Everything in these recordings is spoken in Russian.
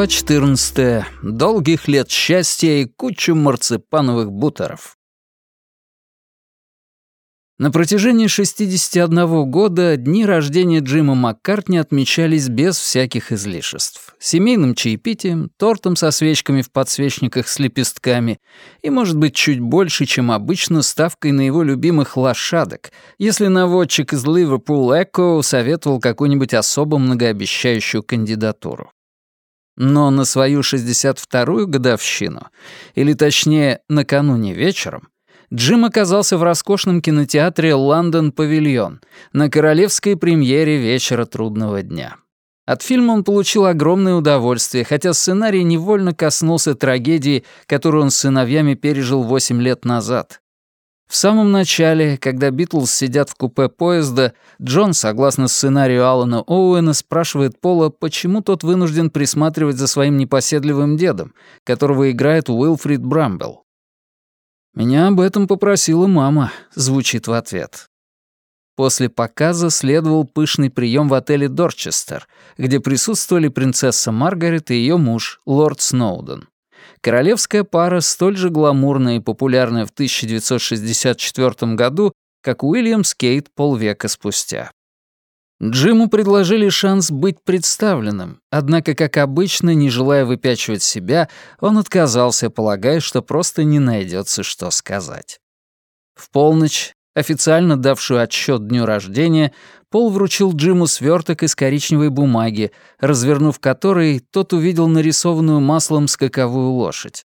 Глава 14. Долгих лет счастья и кучу марципановых бутеров. На протяжении 61 года дни рождения Джима Маккартни отмечались без всяких излишеств. Семейным чаепитием, тортом со свечками в подсвечниках с лепестками и, может быть, чуть больше, чем обычно, ставкой на его любимых лошадок, если наводчик из Ливерпул Эко советовал какую-нибудь особо многообещающую кандидатуру. Но на свою 62-ю годовщину, или точнее, накануне вечером, Джим оказался в роскошном кинотеатре «Лондон Павильон» на королевской премьере «Вечера трудного дня». От фильма он получил огромное удовольствие, хотя сценарий невольно коснулся трагедии, которую он с сыновьями пережил 8 лет назад. В самом начале, когда Битлз сидят в купе поезда, Джон, согласно сценарию Алана Оуэна, спрашивает Пола, почему тот вынужден присматривать за своим непоседливым дедом, которого играет Уилфрид Брамбелл. «Меня об этом попросила мама», — звучит в ответ. После показа следовал пышный прием в отеле «Дорчестер», где присутствовали принцесса Маргарет и ее муж, лорд Сноуден. Королевская пара столь же гламурная и популярная в 1964 году, как Уильям Скейт полвека спустя. Джиму предложили шанс быть представленным, однако, как обычно, не желая выпячивать себя, он отказался, полагая, что просто не найдется, что сказать. В полночь официально давшую отсчет дню рождения, Пол вручил Джиму сверток из коричневой бумаги, развернув который, тот увидел нарисованную маслом скаковую лошадь.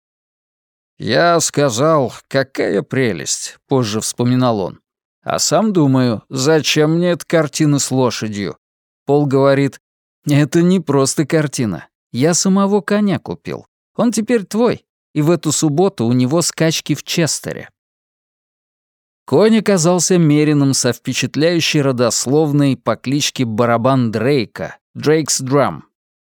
«Я сказал, какая прелесть», — позже вспоминал он. «А сам думаю, зачем мне эта картина с лошадью?» Пол говорит, «Это не просто картина. Я самого коня купил. Он теперь твой, и в эту субботу у него скачки в Честере». Конь оказался мерином со впечатляющей родословной по кличке Барабан Дрейка, Дрейкс Драм.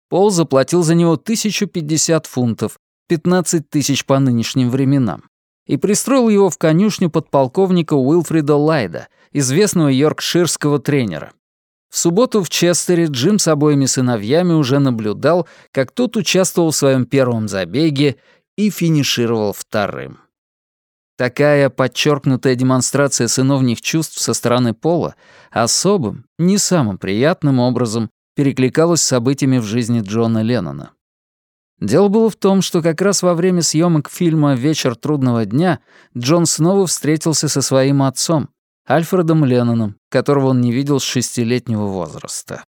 Пол заплатил за него 1050 фунтов, 15 тысяч по нынешним временам, и пристроил его в конюшню подполковника Уилфрида Лайда, известного йоркширского тренера. В субботу в Честере Джим с обоими сыновьями уже наблюдал, как тот участвовал в своем первом забеге и финишировал вторым. Такая подчеркнутая демонстрация сыновних чувств со стороны Пола особым, не самым приятным образом перекликалась с событиями в жизни Джона Леннона. Дело было в том, что как раз во время съемок фильма «Вечер трудного дня» Джон снова встретился со своим отцом, Альфредом Ленноном, которого он не видел с шестилетнего возраста.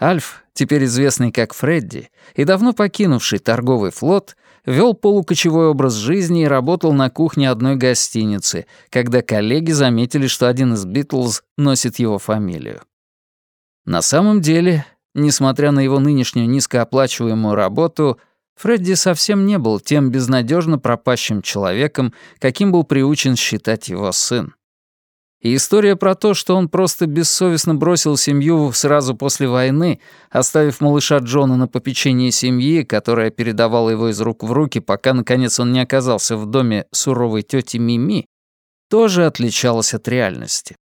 Альф, теперь известный как Фредди, и давно покинувший торговый флот, вел полукочевой образ жизни и работал на кухне одной гостиницы, когда коллеги заметили, что один из Битлз носит его фамилию. На самом деле, несмотря на его нынешнюю низкооплачиваемую работу, Фредди совсем не был тем безнадежно пропащим человеком, каким был приучен считать его сын. И история про то, что он просто бессовестно бросил семью сразу после войны, оставив малыша Джона на попечении семьи, которая передавала его из рук в руки, пока, наконец, он не оказался в доме суровой тети Мими, тоже отличалась от реальности.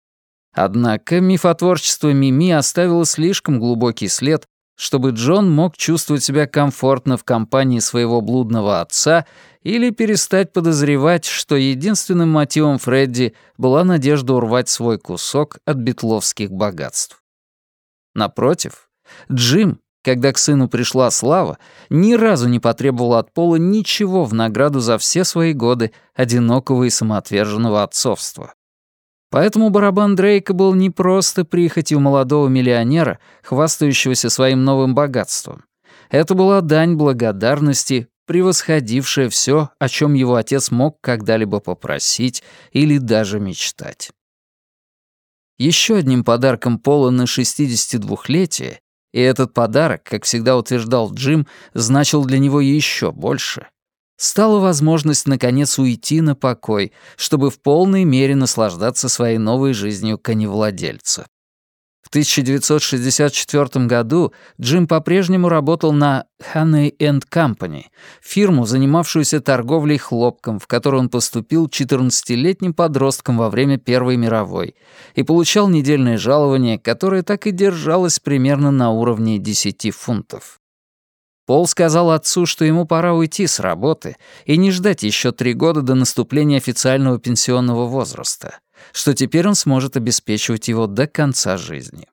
Однако мифотворчество Мими оставило слишком глубокий след, чтобы Джон мог чувствовать себя комфортно в компании своего блудного отца или перестать подозревать, что единственным мотивом Фредди была надежда урвать свой кусок от битловских богатств. Напротив, Джим, когда к сыну пришла слава, ни разу не потребовал от Пола ничего в награду за все свои годы одинокого и самоотверженного отцовства. Поэтому барабан Дрейка был не просто прихотью молодого миллионера, хвастающегося своим новым богатством. Это была дань благодарности, превосходившая все, о чем его отец мог когда-либо попросить или даже мечтать. Еще одним подарком Пола на 62-летие, и этот подарок, как всегда утверждал Джим, значил для него еще больше, стала возможность наконец уйти на покой, чтобы в полной мере наслаждаться своей новой жизнью коневладельца. В 1964 году Джим по-прежнему работал на Honey Company, фирму, занимавшуюся торговлей хлопком, в которую он поступил 14-летним подростком во время Первой мировой, и получал недельное жалование, которое так и держалось примерно на уровне 10 фунтов. Пол сказал отцу, что ему пора уйти с работы и не ждать еще три года до наступления официального пенсионного возраста, что теперь он сможет обеспечивать его до конца жизни.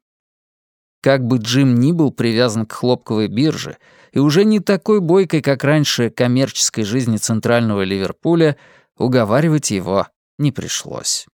Как бы Джим ни был привязан к хлопковой бирже и уже не такой бойкой, как раньше, коммерческой жизни центрального Ливерпуля, уговаривать его не пришлось.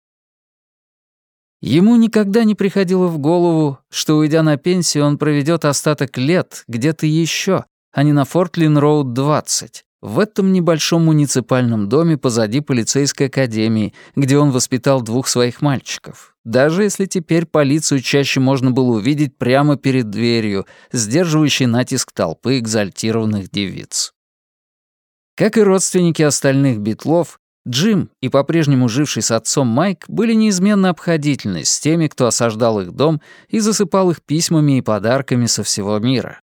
Ему никогда не приходило в голову, что, уйдя на пенсию, он проведет остаток лет где-то еще, а не на Фортлин-Роуд 20, в этом небольшом муниципальном доме позади полицейской академии, где он воспитал двух своих мальчиков. Даже если теперь полицию чаще можно было увидеть прямо перед дверью, сдерживающей натиск толпы экзальтированных девиц. Как и родственники остальных битлов, Джим и по-прежнему живший с отцом Майк были неизменно обходительны с теми, кто осаждал их дом и засыпал их письмами и подарками со всего мира.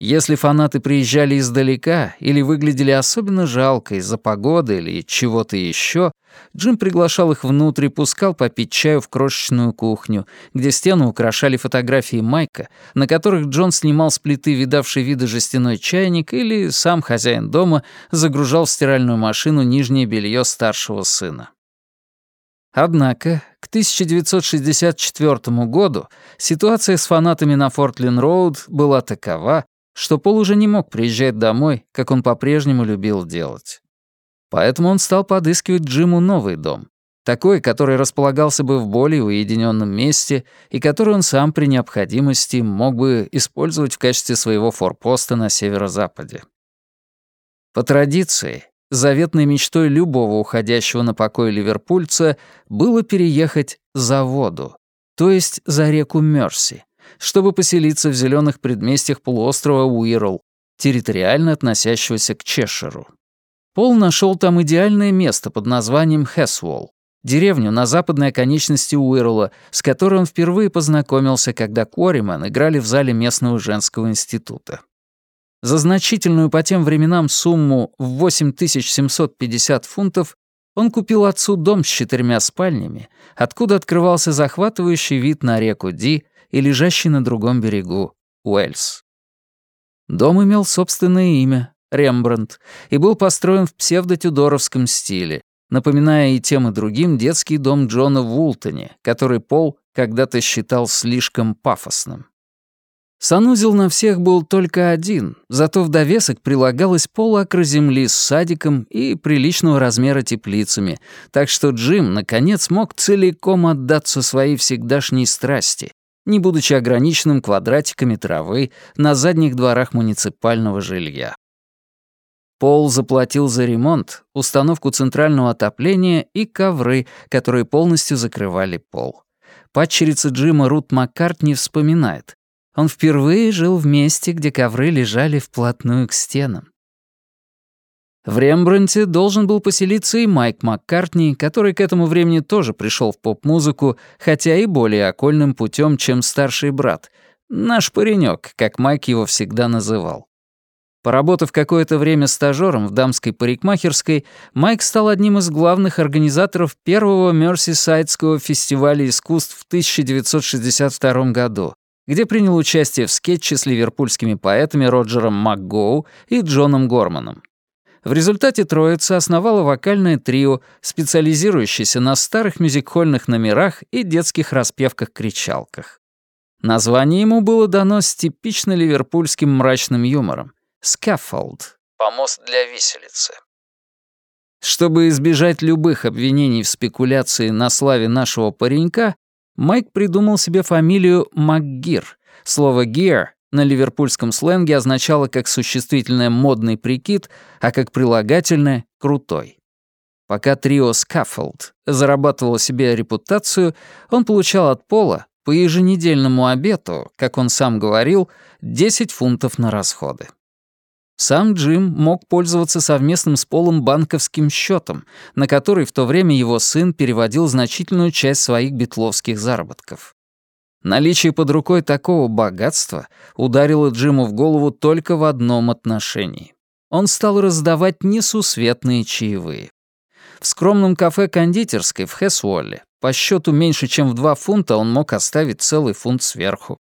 Если фанаты приезжали издалека или выглядели особенно жалко из-за погоды или чего-то еще, Джим приглашал их внутрь и пускал попить чаю в крошечную кухню, где стену украшали фотографии Майка, на которых Джон снимал с плиты видавший виды жестяной чайник или сам хозяин дома загружал в стиральную машину нижнее белье старшего сына. Однако к 1964 году ситуация с фанатами на Фортлин-Роуд была такова, что Пол уже не мог приезжать домой, как он по-прежнему любил делать. Поэтому он стал подыскивать Джиму новый дом, такой, который располагался бы в более уединенном месте и который он сам при необходимости мог бы использовать в качестве своего форпоста на северо-западе. По традиции, заветной мечтой любого уходящего на покой ливерпульца было переехать за воду, то есть за реку Мёрси, чтобы поселиться в зеленых предместьях полуострова Уирл, территориально относящегося к Чешеру. Пол нашел там идеальное место под названием Хэсволл, деревню на западной оконечности Уирла, с которой он впервые познакомился, когда Куориман играли в зале местного женского института. За значительную по тем временам сумму в 8750 фунтов он купил отцу дом с четырьмя спальнями, откуда открывался захватывающий вид на реку Ди и лежащий на другом берегу Уэльс. Дом имел собственное имя — Рембрандт, и был построен в псевдотюдоровском стиле, напоминая и тем и другим детский дом Джона в Вултоне, который Пол когда-то считал слишком пафосным. Санузел на всех был только один, зато в довесок прилагалась полуакра земли с садиком и приличного размера теплицами, так что Джим, наконец, мог целиком отдаться своей всегдашней страсти не будучи ограниченным квадратиками травы на задних дворах муниципального жилья. Пол заплатил за ремонт, установку центрального отопления и ковры, которые полностью закрывали пол. Падчерица Джима Рут Маккартни вспоминает. Он впервые жил в месте, где ковры лежали вплотную к стенам. В Рембранте должен был поселиться и Майк Маккартни, который к этому времени тоже пришел в поп-музыку, хотя и более окольным путем, чем старший брат. Наш паренек, как Майк его всегда называл. Поработав какое-то время стажером в дамской парикмахерской, Майк стал одним из главных организаторов первого Мерсисайдского фестиваля искусств в 1962 году, где принял участие в скетче с ливерпульскими поэтами Роджером МакГоу и Джоном Горманом. В результате троица основала вокальное трио, специализирующееся на старых мюзикхольных номерах и детских распевках-кричалках. Название ему было дано с типично ливерпульским мрачным юмором — «Scaffold» — «Помост для виселицы». Чтобы избежать любых обвинений в спекуляции на славе нашего паренька, Майк придумал себе фамилию МакГир. Слово «gear» на ливерпульском сленге означало как существительное «модный прикид», а как прилагательное «крутой». Пока трио Scaffold зарабатывало себе репутацию, он получал от Пола по еженедельному обету, как он сам говорил, 10 фунтов на расходы. Сам Джим мог пользоваться совместным с Полом банковским счетом, на который в то время его сын переводил значительную часть своих битловских заработков. Наличие под рукой такого богатства ударило Джиму в голову только в одном отношении. Он стал раздавать несусветные чаевые. В скромном кафе-кондитерской в Хэсуолле по счету меньше, чем в два фунта он мог оставить целый фунт сверху.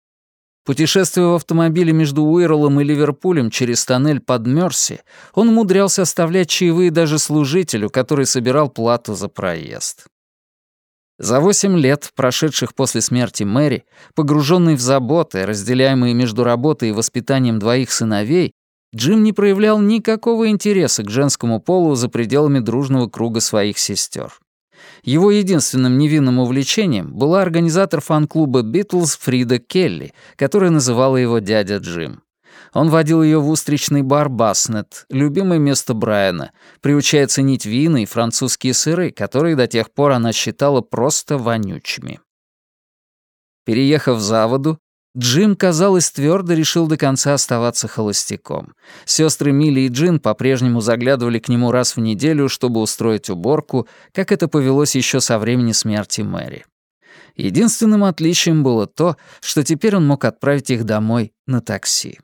Путешествуя в автомобиле между Уирлом и Ливерпулем через тоннель под Мёрси, он умудрялся оставлять чаевые даже служителю, который собирал плату за проезд. За восемь лет, прошедших после смерти Мэри, погруженный в заботы, разделяемые между работой и воспитанием двоих сыновей, Джим не проявлял никакого интереса к женскому полу за пределами дружного круга своих сестер. Его единственным невинным увлечением была организатор фан-клуба «Битлз» Фрида Келли, которая называла его дядя Джим. Он водил ее в устричный бар «Баснет», любимое место Брайана, приучая ценить вина и французские сыры, которые до тех пор она считала просто вонючими. Переехав за воду, Джим, казалось, твердо решил до конца оставаться холостяком. Сестры Милли и Джин по-прежнему заглядывали к нему раз в неделю, чтобы устроить уборку, как это повелось еще со времени смерти Мэри. Единственным отличием было то, что теперь он мог отправить их домой на такси.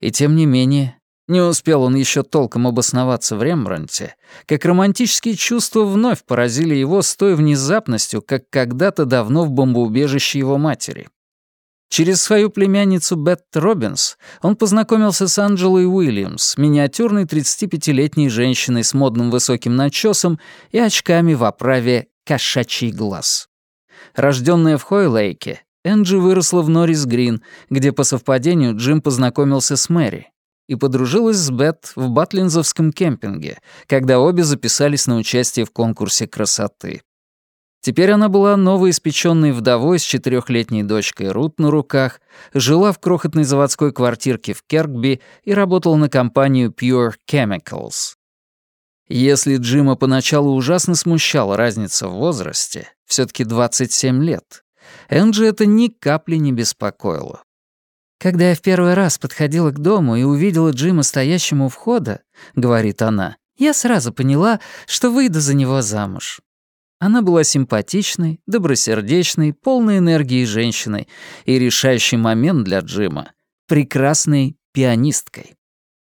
И тем не менее, не успел он еще толком обосноваться в Рембранте, как романтические чувства вновь поразили его с той внезапностью, как когда-то давно в бомбоубежище его матери. Через свою племянницу Бет Робинс он познакомился с Анджелой Уильямс, миниатюрной 35-летней женщиной с модным высоким начесом и очками в оправе «кошачий глаз». Рожденная в Хойлейке, Энджи выросла в Норрис Грин, где по совпадению Джим познакомился с Мэри и подружилась с Бет в Батлинзовском кемпинге, когда обе записались на участие в конкурсе красоты. Теперь она была новоиспеченной вдовой с четырехлетней дочкой Рут на руках, жила в крохотной заводской квартирке в Керкби и работала на компанию Pure Chemicals. Если Джима поначалу ужасно смущала разница в возрасте, все таки 27 лет, Энджи это ни капли не беспокоило. «Когда я в первый раз подходила к дому и увидела Джима стоящим у входа, — говорит она, — я сразу поняла, что выйду за него замуж. Она была симпатичной, добросердечной, полной энергии женщиной и решающий момент для Джима — прекрасной пианисткой.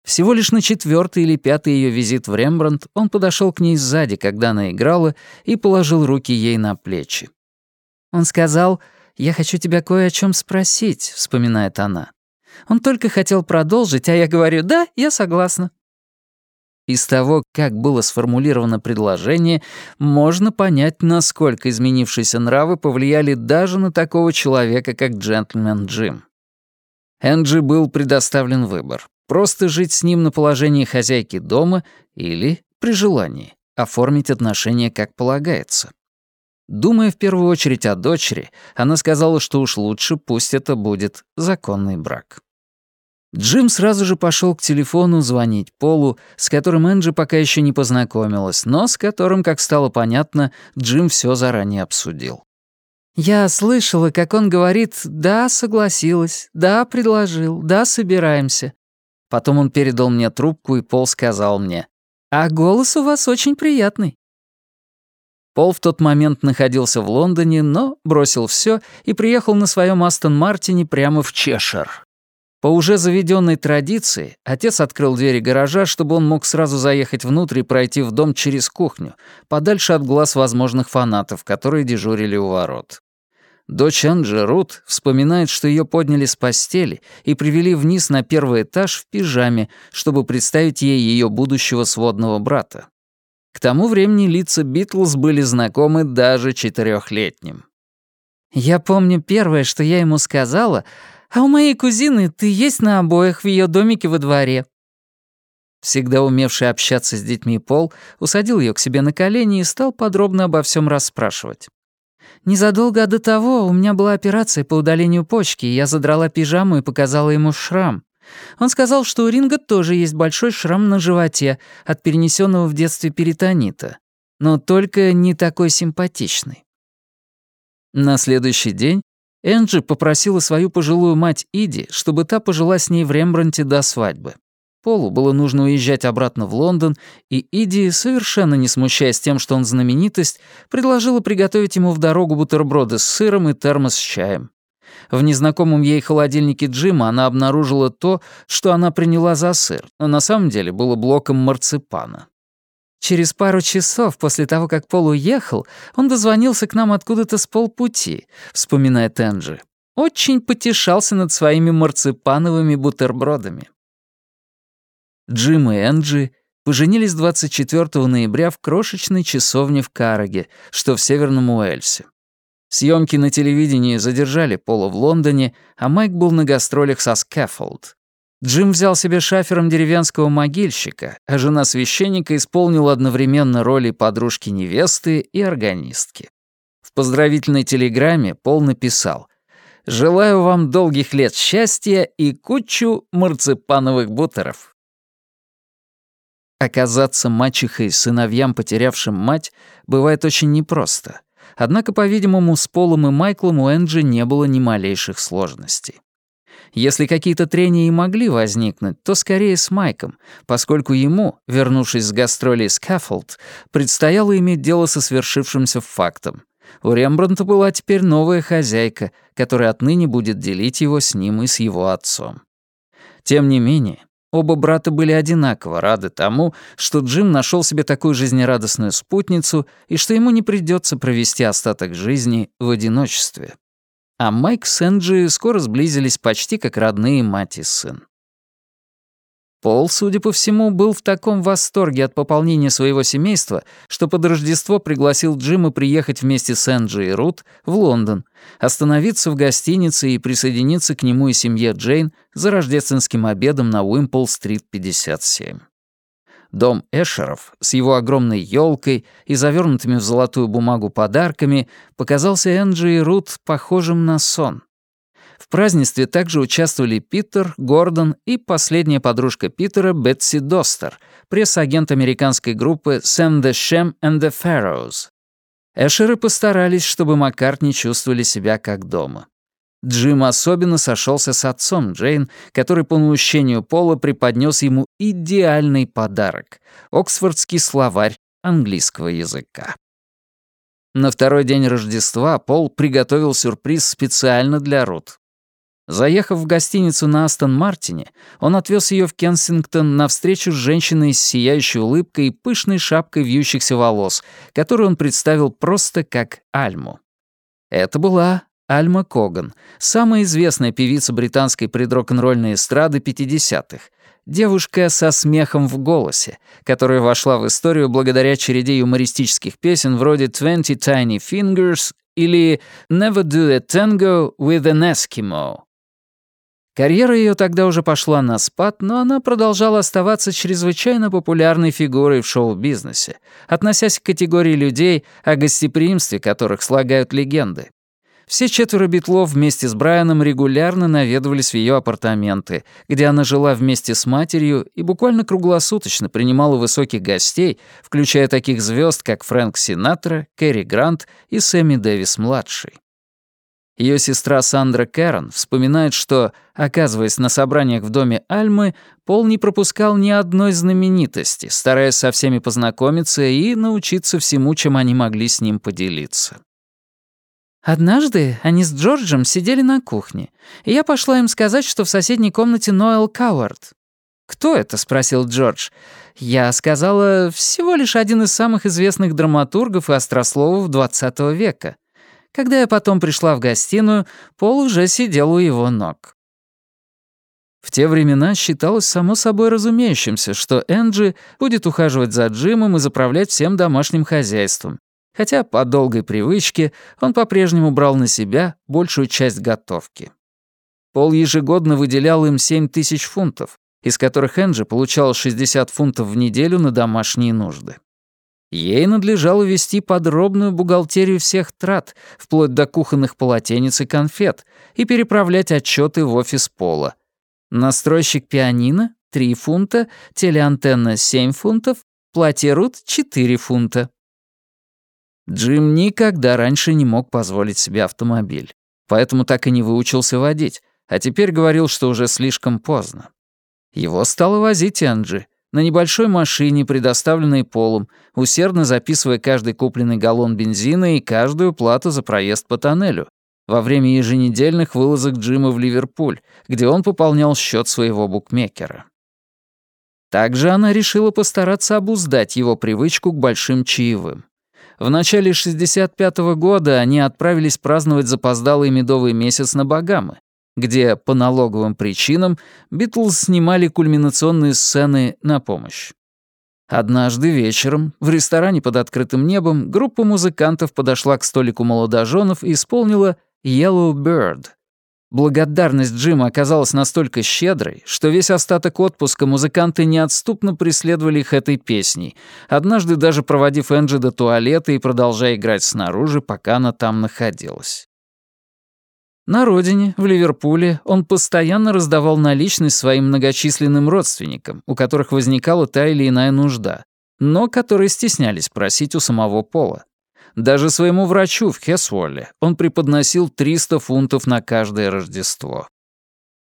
Всего лишь на четвертый или пятый ее визит в Рембрандт он подошел к ней сзади, когда она играла, и положил руки ей на плечи. Он сказал, «Я хочу тебя кое о чем спросить», — вспоминает она. Он только хотел продолжить, а я говорю, «Да, я согласна». Из того, как было сформулировано предложение, можно понять, насколько изменившиеся нравы повлияли даже на такого человека, как джентльмен Джим. Энджи был предоставлен выбор — просто жить с ним на положении хозяйки дома или, при желании, оформить отношения как полагается. Думая в первую очередь о дочери, она сказала, что уж лучше пусть это будет законный брак. Джим сразу же пошел к телефону звонить Полу, с которым Энджи пока еще не познакомилась, но с которым, как стало понятно, Джим все заранее обсудил. «Я слышала, как он говорит «да, согласилась», «да, предложил», «да, собираемся». Потом он передал мне трубку, и Пол сказал мне, «А голос у вас очень приятный». Пол в тот момент находился в Лондоне, но бросил все и приехал на своем Астон Мартине прямо в Чешир, по уже заведенной традиции, отец открыл двери гаража, чтобы он мог сразу заехать внутрь и пройти в дом через кухню, подальше от глаз возможных фанатов, которые дежурили у ворот. Дочь Анджи Рут вспоминает, что ее подняли с постели и привели вниз на первый этаж в пижаме, чтобы представить ей ее будущего сводного брата. К тому времени лица Битлз были знакомы даже четырехлетним. «Я помню первое, что я ему сказала — а у моей кузины ты есть на обоях в ее домике во дворе». Всегда умевший общаться с детьми Пол усадил ее к себе на колени и стал подробно обо всем расспрашивать. Незадолго до того у меня была операция по удалению почки, и я задрала пижаму и показала ему шрам. Он сказал, что у Ринга тоже есть большой шрам на животе от перенесенного в детстве перитонита, но только не такой симпатичный. На следующий день Энджи попросила свою пожилую мать Иди, чтобы та пожила с ней в Рембранте до свадьбы. Полу было нужно уезжать обратно в Лондон, и Иди, совершенно не смущаясь тем, что он знаменитость, предложила приготовить ему в дорогу бутерброды с сыром и термос с чаем. В незнакомом ей холодильнике Джима она обнаружила то, что она приняла за сыр, но на самом деле было блоком марципана. Через пару часов после того, как Пол уехал, он дозвонился к нам откуда-то с полпути, вспоминает Энджи. очень потешался над своими марципановыми бутербродами. Джим и Энджи поженились 24 ноября в крошечной часовне в Караге, что в Северном Уэльсе. Съемки на телевидении задержали Пола в Лондоне, а Майк был на гастролях со Скаффолд. Джим взял себе шафером деревенского могильщика, а жена священника исполнила одновременно роли подружки невесты и органистки. В поздравительной телеграмме Пол написал «Желаю вам долгих лет счастья и кучу марципановых бутеров». Оказаться мачехой сыновьям, потерявшим мать, бывает очень непросто. Однако, по-видимому, с Полом и Майклом у Энджи не было ни малейших сложностей. Если какие-то трения и могли возникнуть, то скорее с Майком, поскольку ему, вернувшись с гастролей Скаффолд, предстояло иметь дело со свершившимся фактом. У Рембрандта была теперь новая хозяйка, которая отныне будет делить его с ним и с его отцом. Тем не менее, Оба брата были одинаково рады тому, что Джим нашел себе такую жизнерадостную спутницу и что ему не придется провести остаток жизни в одиночестве. А Майк с Энджи скоро сблизились почти как родные мать и сын. Пол, судя по всему, был в таком восторге от пополнения своего семейства, что под Рождество пригласил Джима приехать вместе с Энджи и Рут в Лондон, остановиться в гостинице и присоединиться к нему и семье Джейн за рождественским обедом на Уимпл-стрит 57. Дом Эшеров с его огромной елкой и завернутыми в золотую бумагу подарками показался Энджи и Рут похожим на сон. В празднестве также участвовали Питер, Гордон и последняя подружка Питера Бетси Достер, пресс-агент американской группы Sam the Shem and the Pharaohs. Эшеры постарались, чтобы Маккартни чувствовали себя как дома. Джим особенно сошелся с отцом Джейн, который по наущению Пола преподнес ему идеальный подарок — Оксфордский словарь английского языка. На второй день Рождества Пол приготовил сюрприз специально для Рут. Заехав в гостиницу на Астон Мартине, он отвез ее в Кенсингтон на встречу с женщиной с сияющей улыбкой и пышной шапкой вьющихся волос, которую он представил просто как Альму. Это была Альма Коган, самая известная певица британской предрок-н-ролльной эстрады 50-х, девушка со смехом в голосе, которая вошла в историю благодаря череде юмористических песен вроде «Twenty Tiny Fingers» или «Never Do a Tango with an Eskimo». Карьера ее тогда уже пошла на спад, но она продолжала оставаться чрезвычайно популярной фигурой в шоу-бизнесе, относясь к категории людей, о гостеприимстве которых слагают легенды. Все четверо битлов вместе с Брайаном регулярно наведывались в ее апартаменты, где она жила вместе с матерью и буквально круглосуточно принимала высоких гостей, включая таких звезд, как Фрэнк Синатра, Кэрри Грант и Сэмми Дэвис-младший. Ее сестра Сандра Кэрон вспоминает, что, оказываясь на собраниях в доме Альмы, Пол не пропускал ни одной знаменитости, стараясь со всеми познакомиться и научиться всему, чем они могли с ним поделиться. Однажды они с Джорджем сидели на кухне, и я пошла им сказать, что в соседней комнате Ноэл Кауард. «Кто это?» — спросил Джордж. Я сказала, всего лишь один из самых известных драматургов и острословов XX века — когда я потом пришла в гостиную, Пол уже сидел у его ног. В те времена считалось само собой разумеющимся, что Энджи будет ухаживать за Джимом и заправлять всем домашним хозяйством, хотя по долгой привычке он по-прежнему брал на себя большую часть готовки. Пол ежегодно выделял им 7 тысяч фунтов, из которых Энджи получал 60 фунтов в неделю на домашние нужды. Ей надлежало вести подробную бухгалтерию всех трат, вплоть до кухонных полотенец и конфет, и переправлять отчеты в офис Пола. Настройщик пианино — 3 фунта, телеантенна — 7 фунтов, платье Рут — 4 фунта. Джим никогда раньше не мог позволить себе автомобиль, поэтому так и не выучился водить, а теперь говорил, что уже слишком поздно. Его стало возить Энджи — на небольшой машине, предоставленной полом, усердно записывая каждый купленный галлон бензина и каждую плату за проезд по тоннелю, во время еженедельных вылазок Джима в Ливерпуль, где он пополнял счет своего букмекера. Также она решила постараться обуздать его привычку к большим чаевым. В начале 65-го года они отправились праздновать запоздалый медовый месяц на Багамы, где по налоговым причинам Битлз снимали кульминационные сцены на помощь. Однажды вечером в ресторане под открытым небом группа музыкантов подошла к столику молодоженов и исполнила «Yellow Bird», Благодарность Джима оказалась настолько щедрой, что весь остаток отпуска музыканты неотступно преследовали их этой песней, однажды даже проводив Энджи до туалета и продолжая играть снаружи, пока она там находилась. На родине, в Ливерпуле, он постоянно раздавал наличность своим многочисленным родственникам, у которых возникала та или иная нужда, но которые стеснялись просить у самого Пола. Даже своему врачу в Хесволле он преподносил 300 фунтов на каждое Рождество.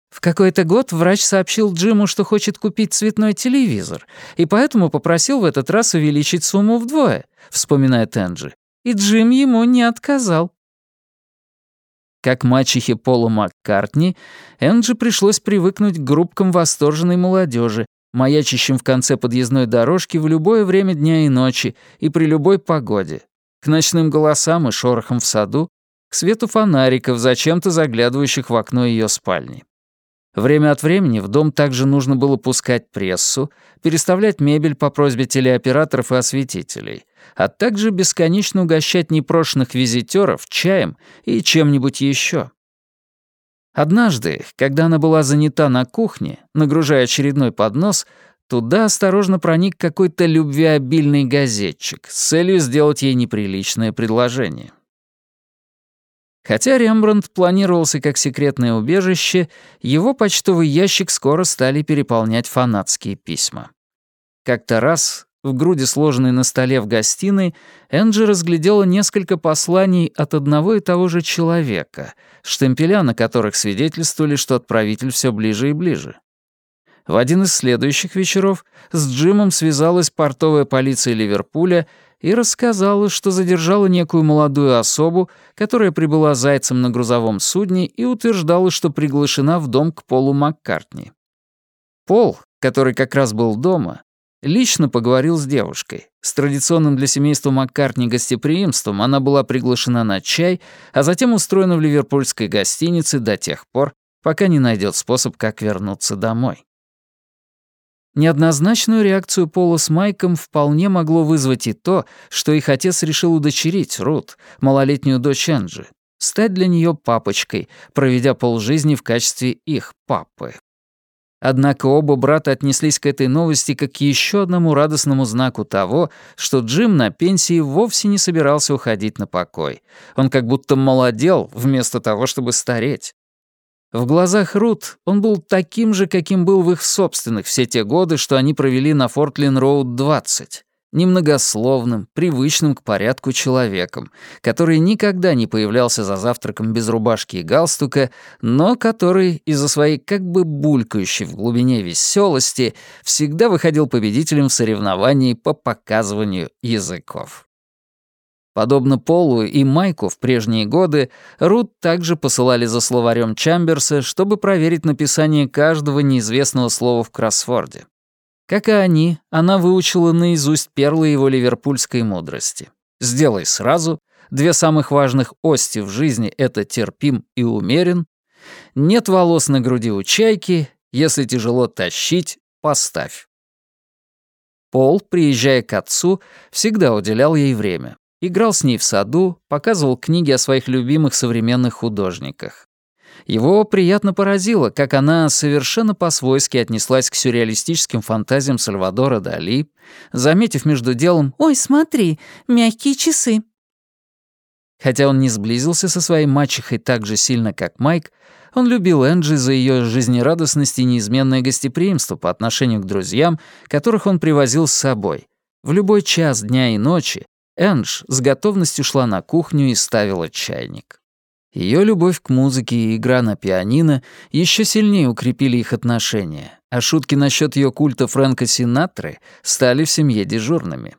В какой-то год врач сообщил Джиму, что хочет купить цветной телевизор, и поэтому попросил в этот раз увеличить сумму вдвое, вспоминает Энджи. И Джим ему не отказал. Как мачехе Пола Маккартни, Энджи пришлось привыкнуть к группкам восторженной молодежи, маячащим в конце подъездной дорожки в любое время дня и ночи и при любой погоде, к ночным голосам и шорохам в саду, к свету фонариков, зачем-то заглядывающих в окно ее спальни. Время от времени в дом также нужно было пускать прессу, переставлять мебель по просьбе телеоператоров и осветителей, а также бесконечно угощать непрошенных визитеров чаем и чем-нибудь еще. Однажды, когда она была занята на кухне, нагружая очередной поднос, Туда осторожно проник какой-то любвеобильный газетчик с целью сделать ей неприличное предложение. Хотя Рембрандт планировался как секретное убежище, его почтовый ящик скоро стали переполнять фанатские письма. Как-то раз, в груди сложенной на столе в гостиной, Энджи разглядела несколько посланий от одного и того же человека, штемпеля на которых свидетельствовали, что отправитель все ближе и ближе. В один из следующих вечеров с Джимом связалась портовая полиция Ливерпуля и рассказала, что задержала некую молодую особу, которая прибыла зайцем на грузовом судне и утверждала, что приглашена в дом к Полу Маккартни. Пол, который как раз был дома, лично поговорил с девушкой. С традиционным для семейства Маккартни гостеприимством она была приглашена на чай, а затем устроена в ливерпульской гостинице до тех пор, пока не найдет способ, как вернуться домой. Неоднозначную реакцию Пола с Майком вполне могло вызвать и то, что их отец решил удочерить Рут, малолетнюю дочь Энджи, стать для нее папочкой, проведя полжизни в качестве их папы. Однако оба брата отнеслись к этой новости как к еще одному радостному знаку того, что Джим на пенсии вовсе не собирался уходить на покой. Он как будто молодел вместо того, чтобы стареть. В глазах Рут он был таким же, каким был в их собственных все те годы, что они провели на Фортлин-Роуд-20. Немногословным, привычным к порядку человеком, который никогда не появлялся за завтраком без рубашки и галстука, но который из-за своей как бы булькающей в глубине веселости всегда выходил победителем в соревновании по показыванию языков. Подобно Полу и Майку в прежние годы, Рут также посылали за словарем Чамберса, чтобы проверить написание каждого неизвестного слова в кроссворде. Как и они, она выучила наизусть перлы его ливерпульской мудрости. «Сделай сразу», две самых важных ости в жизни — это терпим и умерен, нет волос на груди у чайки, если тяжело тащить, поставь. Пол, приезжая к отцу, всегда уделял ей время. Играл с ней в саду, показывал книги о своих любимых современных художниках. Его приятно поразило, как она совершенно по-свойски отнеслась к сюрреалистическим фантазиям Сальвадора Дали, заметив между делом «Ой, смотри, мягкие часы». Хотя он не сблизился со своей мачехой так же сильно, как Майк, он любил Энджи за ее жизнерадостность и неизменное гостеприимство по отношению к друзьям, которых он привозил с собой. В любой час дня и ночи Эндж с готовностью шла на кухню и ставила чайник. Ее любовь к музыке и игра на пианино еще сильнее укрепили их отношения, а шутки насчет ее культа Фрэнка Синатры стали в семье дежурными.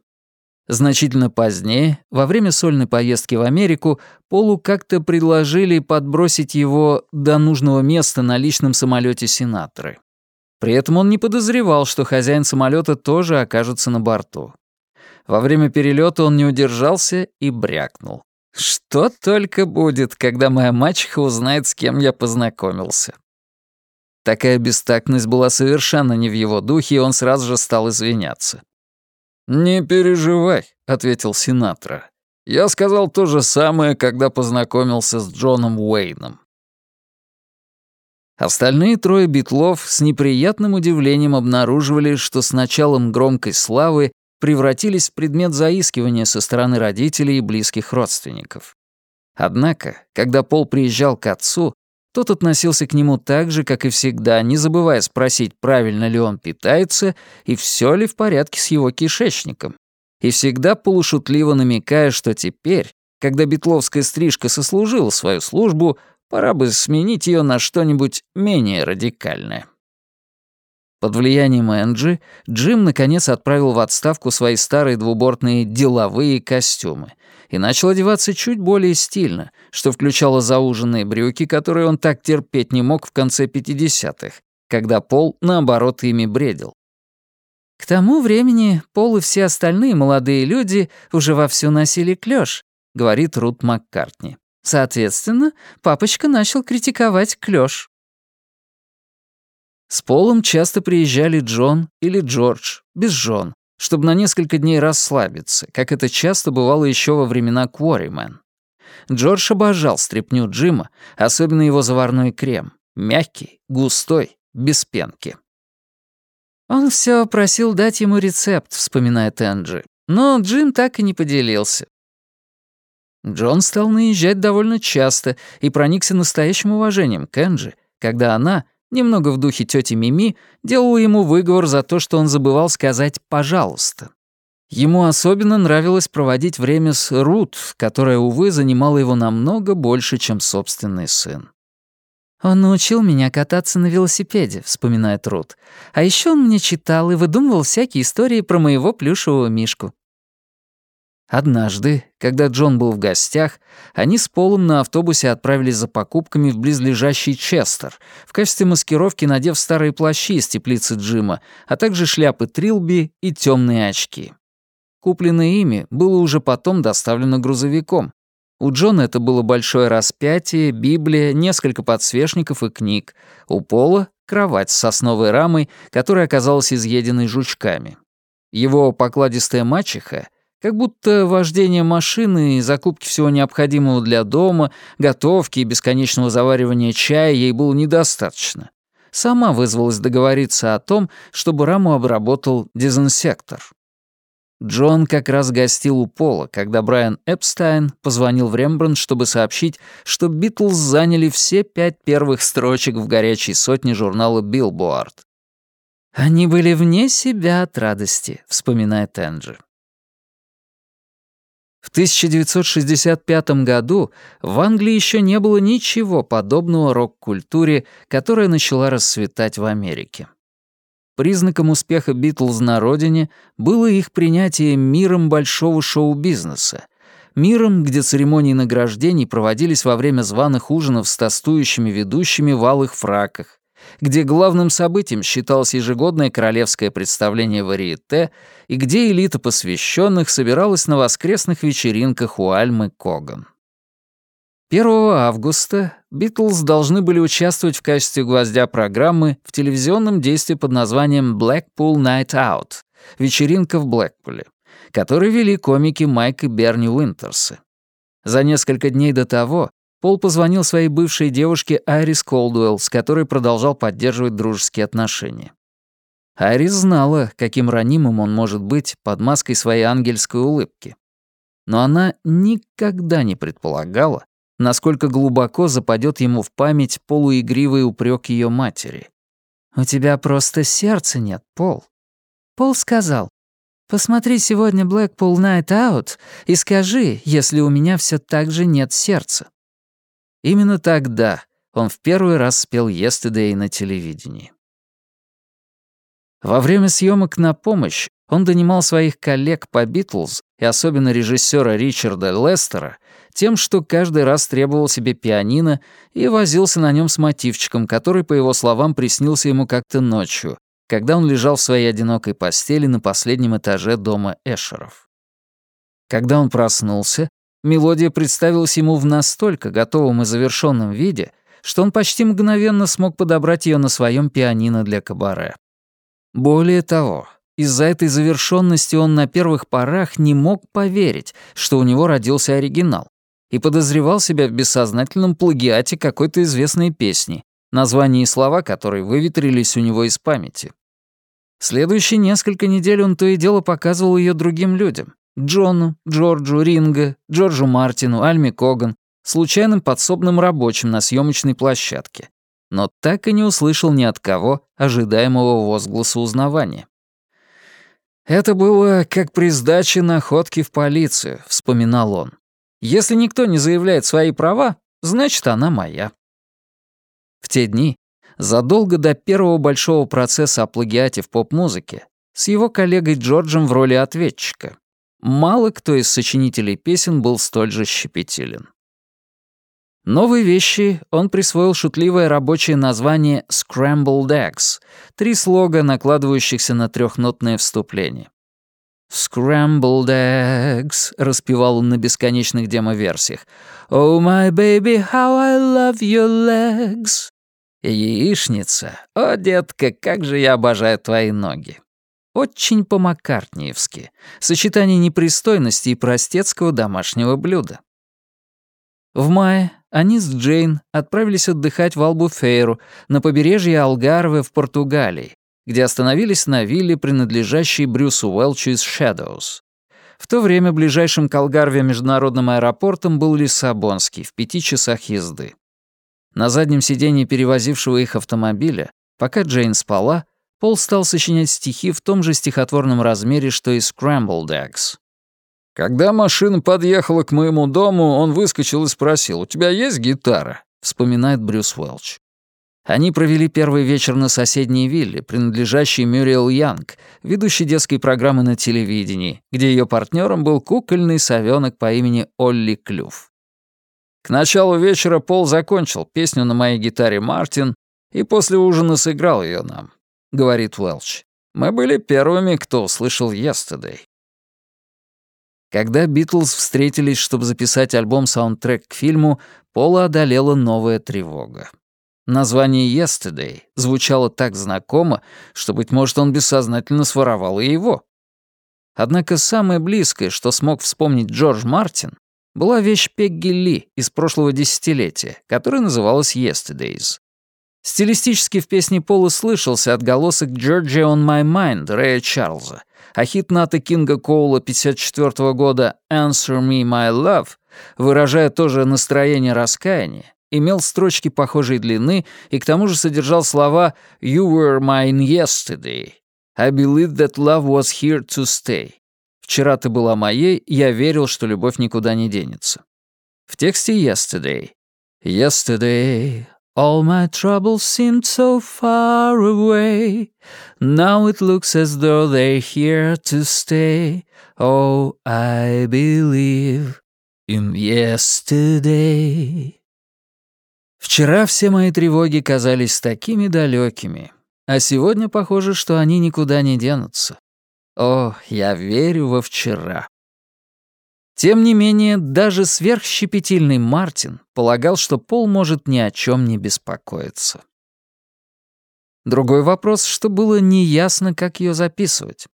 Значительно позднее, во время сольной поездки в Америку, Полу как-то предложили подбросить его до нужного места на личном самолете Синатры. При этом он не подозревал, что хозяин самолета тоже окажется на борту. Во время перелета он не удержался и брякнул. «Что только будет, когда моя мачеха узнает, с кем я познакомился». Такая бестактность была совершенно не в его духе, и он сразу же стал извиняться. «Не переживай», — ответил Синатра. «Я сказал то же самое, когда познакомился с Джоном Уэйном». Остальные трое битлов с неприятным удивлением обнаруживали, что с началом громкой славы превратились в предмет заискивания со стороны родителей и близких родственников. Однако, когда Пол приезжал к отцу, тот относился к нему так же, как и всегда, не забывая спросить, правильно ли он питается и все ли в порядке с его кишечником. И всегда полушутливо намекая, что теперь, когда битловская стрижка сослужила свою службу, пора бы сменить ее на что-нибудь менее радикальное. Под влиянием Энджи Джим наконец отправил в отставку свои старые двубортные деловые костюмы и начал одеваться чуть более стильно, что включало зауженные брюки, которые он так терпеть не мог в конце 50-х, когда Пол, наоборот, ими бредил. К тому времени Пол и все остальные молодые люди уже вовсю носили клёш, говорит Рут Маккартни. Соответственно, папочка начал критиковать клёш. С Полом часто приезжали Джон или Джордж, без жен, чтобы на несколько дней расслабиться, как это часто бывало еще во времена Кворимен. Джордж обожал стряпню Джима, особенно его заварной крем. Мягкий, густой, без пенки. Он все просил дать ему рецепт, вспоминает Энджи, но Джим так и не поделился. Джон стал наезжать довольно часто и проникся настоящим уважением к Энджи, когда она, немного в духе тети Мими, делал ему выговор за то, что он забывал сказать «пожалуйста». Ему особенно нравилось проводить время с Рут, которая, увы, занимала его намного больше, чем собственный сын. «Он научил меня кататься на велосипеде», — вспоминает Рут. «А еще он мне читал и выдумывал всякие истории про моего плюшевого мишку. Однажды, когда Джон был в гостях, они с Полом на автобусе отправились за покупками в близлежащий Честер, в качестве маскировки надев старые плащи из теплицы Джима, а также шляпы Трилби и темные очки. Купленное ими было уже потом доставлено грузовиком. У Джона это было большое распятие, Библия, несколько подсвечников и книг. У Пола — кровать с сосновой рамой, которая оказалась изъеденной жучками. Его покладистая мачеха — как будто вождение машины и закупки всего необходимого для дома, готовки и бесконечного заваривания чая ей было недостаточно. Сама вызвалась договориться о том, чтобы раму обработал дезинсектор. Джон как раз гостил у Пола, когда Брайан Эпстайн позвонил в Рембрандт, чтобы сообщить, что Битлз заняли все пять первых строчек в горячей сотне журнала «Билбоард». «Они были вне себя от радости», — вспоминает Энджи. В 1965 году в Англии еще не было ничего подобного рок-культуре, которая начала расцветать в Америке. Признаком успеха Битлз на родине было их принятие миром большого шоу-бизнеса, миром, где церемонии награждений проводились во время званых ужинов с тостующими ведущими в алых фраках, где главным событием считалось ежегодное королевское представление варьете и где элита посвященных собиралась на воскресных вечеринках у Альмы Коган. 1 августа Битлз должны были участвовать в качестве гвоздя программы в телевизионном действии под названием «Blackpool Night Out» — «Вечеринка в Блэкпуле», который вели комики Майк и Берни Уинтерсы. За несколько дней до того Пол позвонил своей бывшей девушке Айрис Колдуэлл, с которой продолжал поддерживать дружеские отношения. Айрис знала, каким ранимым он может быть под маской своей ангельской улыбки. Но она никогда не предполагала, насколько глубоко западет ему в память полуигривый упрек ее матери. «У тебя просто сердца нет, Пол». Пол сказал, «Посмотри сегодня Blackpool Night Out и скажи, если у меня все так же нет сердца». Именно тогда он в первый раз спел «Yesterday» на телевидении. Во время съемок на помощь он донимал своих коллег по «Битлз» и особенно режиссера Ричарда Лестера тем, что каждый раз требовал себе пианино и возился на нем с мотивчиком, который, по его словам, приснился ему как-то ночью, когда он лежал в своей одинокой постели на последнем этаже дома Эшеров. Когда он проснулся, мелодия представилась ему в настолько готовом и завершенном виде, что он почти мгновенно смог подобрать ее на своем пианино для кабаре. Более того, из-за этой завершенности он на первых порах не мог поверить, что у него родился оригинал, и подозревал себя в бессознательном плагиате какой-то известной песни, название и слова которой выветрились у него из памяти. Следующие несколько недель он то и дело показывал ее другим людям. Джону, Джорджу, Ринго, Джорджу Мартину, Альми Коган, случайным подсобным рабочим на съемочной площадке. Но так и не услышал ни от кого ожидаемого возгласа узнавания. «Это было как при сдаче находки в полицию», — вспоминал он. «Если никто не заявляет свои права, значит, она моя». В те дни, задолго до первого большого процесса о плагиате в поп-музыке, с его коллегой Джорджем в роли ответчика, мало кто из сочинителей песен был столь же щепетилен. Новые вещи он присвоил шутливое рабочее название «Scrambled Eggs», три слога, накладывающихся на трехнотное вступление. «Scrambled eggs», — распевал он на бесконечных демо-версиях. «Oh, my baby, how I love your legs». «Яичница, о, детка, как же я обожаю твои ноги». Очень по-маккартниевски. Сочетание непристойности и простецкого домашнего блюда. В мае они с Джейн отправились отдыхать в Албуфейру на побережье Алгарве в Португалии, где остановились на вилле, принадлежащей Брюсу Уэлчу из Shadows. В то время ближайшим к Алгарве международным аэропортом был Лиссабонский, в пяти часах езды. На заднем сиденье перевозившего их автомобиля, пока Джейн спала, Пол стал сочинять стихи в том же стихотворном размере, что и Scrambled Eggs. Когда машина подъехала к моему дому, он выскочил и спросил, «У тебя есть гитара?» — вспоминает Брюс Уэлч. Они провели первый вечер на соседней вилле, принадлежащей Мюриэл Янг, ведущей детской программы на телевидении, где ее партнером был кукольный совенок по имени Олли Клюв. К началу вечера Пол закончил песню на моей гитаре «Мартин» и после ужина сыграл ее нам, — говорит Уэлч. Мы были первыми, кто услышал «Yesterday». Когда Битлз встретились, чтобы записать альбом-саундтрек к фильму, Пола одолела новая тревога. Название «Yesterday» звучало так знакомо, что, быть может, он бессознательно своровал и его. Однако самое близкое, что смог вспомнить Джордж Мартин, была вещь Пегги Ли из прошлого десятилетия, которая называлась «Yesterdays». Стилистически в песне Пола слышался отголосок «Georgia on my mind» Рэя Чарльза, а хит Ната Кинга Коула 54 года «Answer me, my love», выражая тоже настроение раскаяния, имел строчки похожей длины и к тому же содержал слова «You were mine yesterday», «I believe that love was here to stay». «Вчера ты была моей, я верил, что любовь никуда не денется». В тексте «Yesterday» Yesterday All my troubles seemed so far away. Now it looks as though they're here to stay. Oh, I believe in yesterday. Вчера все мои тревоги казались такими далекими, а сегодня похоже, что они никуда не денутся. О, я верю во вчера. Тем не менее, даже сверхщепетильный Мартин полагал, что Пол может ни о чем не беспокоиться. Другой вопрос, что было неясно, как ее записывать.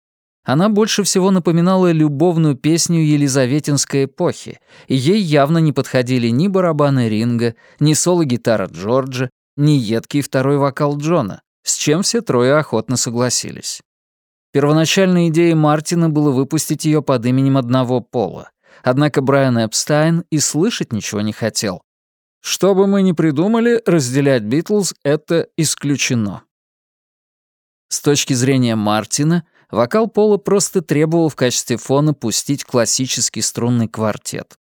Она больше всего напоминала любовную песню Елизаветинской эпохи, и ей явно не подходили ни барабаны Ринга, ни соло-гитара Джорджа, ни едкий второй вокал Джона, с чем все трое охотно согласились. Первоначальной идеей Мартина было выпустить ее под именем одного пола. Однако Брайан Эпстайн и слышать ничего не хотел. Что бы мы ни придумали, разделять Битлз — это исключено. С точки зрения Мартина, вокал Пола просто требовал в качестве фона пустить классический струнный квартет.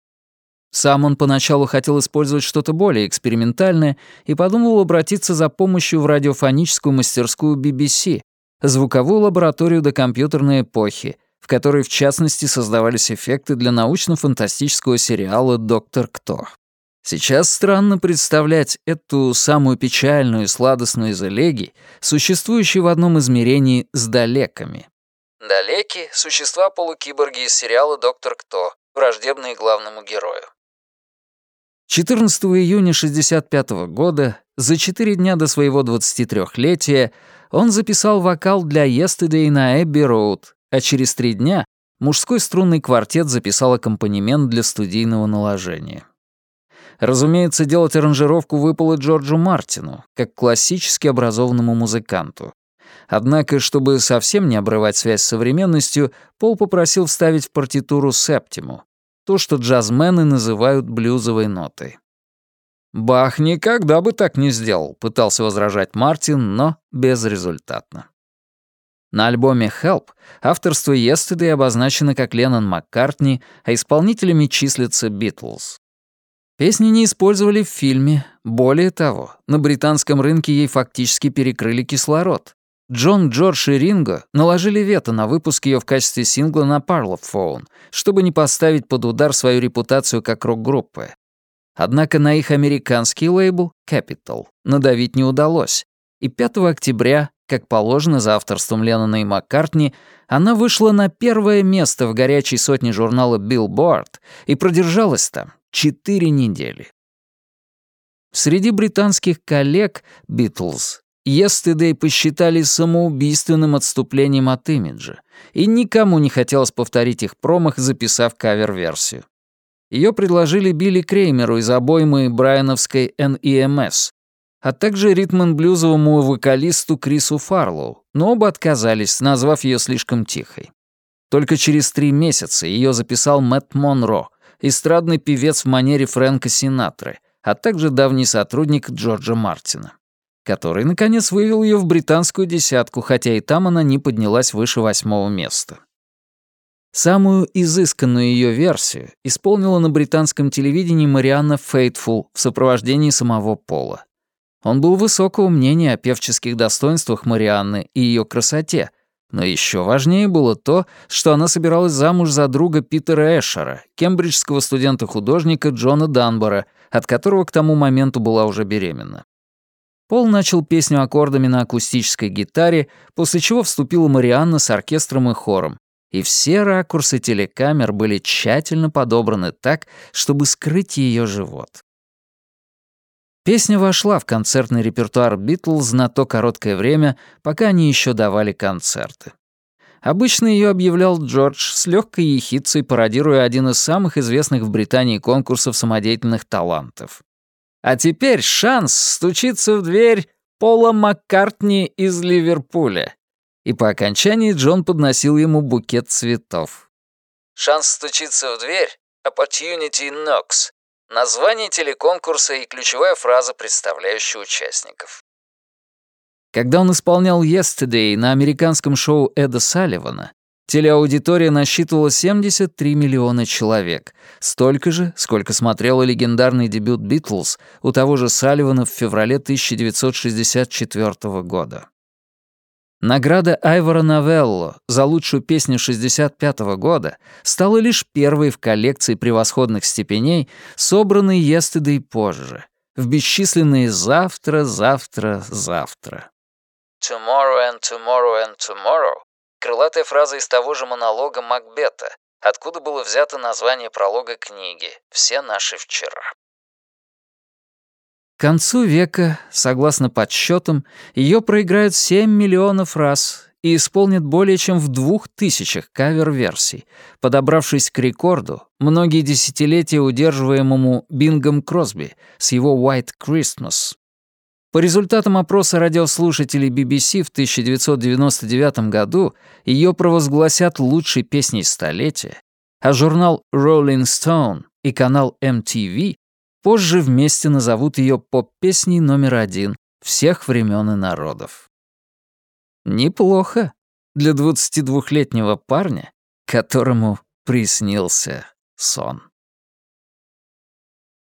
Сам он поначалу хотел использовать что-то более экспериментальное и подумал обратиться за помощью в радиофоническую мастерскую BBC, звуковую лабораторию до компьютерной эпохи, в которой в частности создавались эффекты для научно-фантастического сериала «Доктор Кто». Сейчас странно представлять эту самую печальную и сладостную из элегий, существующую в одном измерении с далеками. Далеки — существа полукиборги из сериала «Доктор Кто», враждебные главному герою. 14 июня 1965 года, за четыре дня до своего 23-летия, он записал вокал для «Yesterday» на Эбби Роуд, а через три дня мужской струнный квартет записал аккомпанемент для студийного наложения. Разумеется, делать аранжировку выпало Джорджу Мартину, как классически образованному музыканту. Однако, чтобы совсем не обрывать связь с современностью, Пол попросил вставить в партитуру септиму, то, что джазмены называют блюзовой нотой. «Бах никогда бы так не сделал», — пытался возражать Мартин, но безрезультатно. На альбоме «Help» авторство Yesterday обозначено как Леннон Маккартни, а исполнителями числятся Битлз. Песни не использовали в фильме. Более того, на британском рынке ей фактически перекрыли кислород. Джон, Джордж и Ринго наложили вето на выпуск ее в качестве сингла на Parlophone, чтобы не поставить под удар свою репутацию как рок-группы. Однако на их американский лейбл Capital надавить не удалось, и 5 октября, как положено за авторством Леннона и Маккартни, она вышла на первое место в горячей сотне журнала Billboard и продержалась там четыре недели. Среди британских коллег Beatles Yesterday посчитали самоубийственным отступлением от имиджа, и никому не хотелось повторить их промах, записав кавер-версию. Ее предложили Билли Креймеру из обоймы Брайановской NEMS, а также ритм-н-блюзовому вокалисту Крису Фарлоу, но оба отказались, назвав ее слишком тихой. Только через три месяца ее записал Мэтт Монро, эстрадный певец в манере Фрэнка Синатры, а также давний сотрудник Джорджа Мартина, который, наконец, вывел ее в британскую десятку, хотя и там она не поднялась выше восьмого места. Самую изысканную ее версию исполнила на британском телевидении Марианна Фейтфул в сопровождении самого Пола. Он был высокого мнения о певческих достоинствах Марианны и ее красоте, но еще важнее было то, что она собиралась замуж за друга Питера Эшера, кембриджского студента-художника Джона Данбора, от которого к тому моменту была уже беременна. Пол начал песню аккордами на акустической гитаре, после чего вступила Марианна с оркестром и хором, и все ракурсы телекамер были тщательно подобраны так, чтобы скрыть ее живот. Песня вошла в концертный репертуар Битлз на то короткое время, пока они еще давали концерты. Обычно ее объявлял Джордж с легкой ехицей, пародируя один из самых известных в Британии конкурсов самодеятельных талантов. А теперь шанс стучится в дверь Пола Маккартни из Ливерпуля. И по окончании Джон подносил ему букет цветов. Шанс стучиться в дверь — Opportunity Knocks Название телеконкурса и ключевая фраза, представляющая участников. Когда он исполнял «Yesterday» на американском шоу Эда Салливана, телеаудитория насчитывала 73 миллиона человек, столько же, сколько смотрела легендарный дебют «Битлз» у того же Салливана в феврале 1964 года. Награда Айвора Новелло за лучшую песню 65 -го года стала лишь первой в коллекции превосходных степеней, собранной Yesterday позже, в бесчисленные «завтра, завтра, завтра». «Tomorrow and tomorrow and tomorrow» — крылатая фраза из того же монолога Макбета, откуда было взято название пролога книги «Все наши вчера». К концу века, согласно подсчетам, ее проиграют 7 миллионов раз и исполнят более чем в двух тысячах кавер-версий, подобравшись к рекорду, многие десятилетия удерживаемому Бингом Кросби с его «White Christmas». По результатам опроса радиослушателей BBC в 1999 году ее провозгласят лучшей песней столетия, а журнал Rolling Stone и канал MTV Позже вместе назовут ее поп-песней номер один всех времен и народов. Неплохо для 22-летнего парня, которому приснился сон.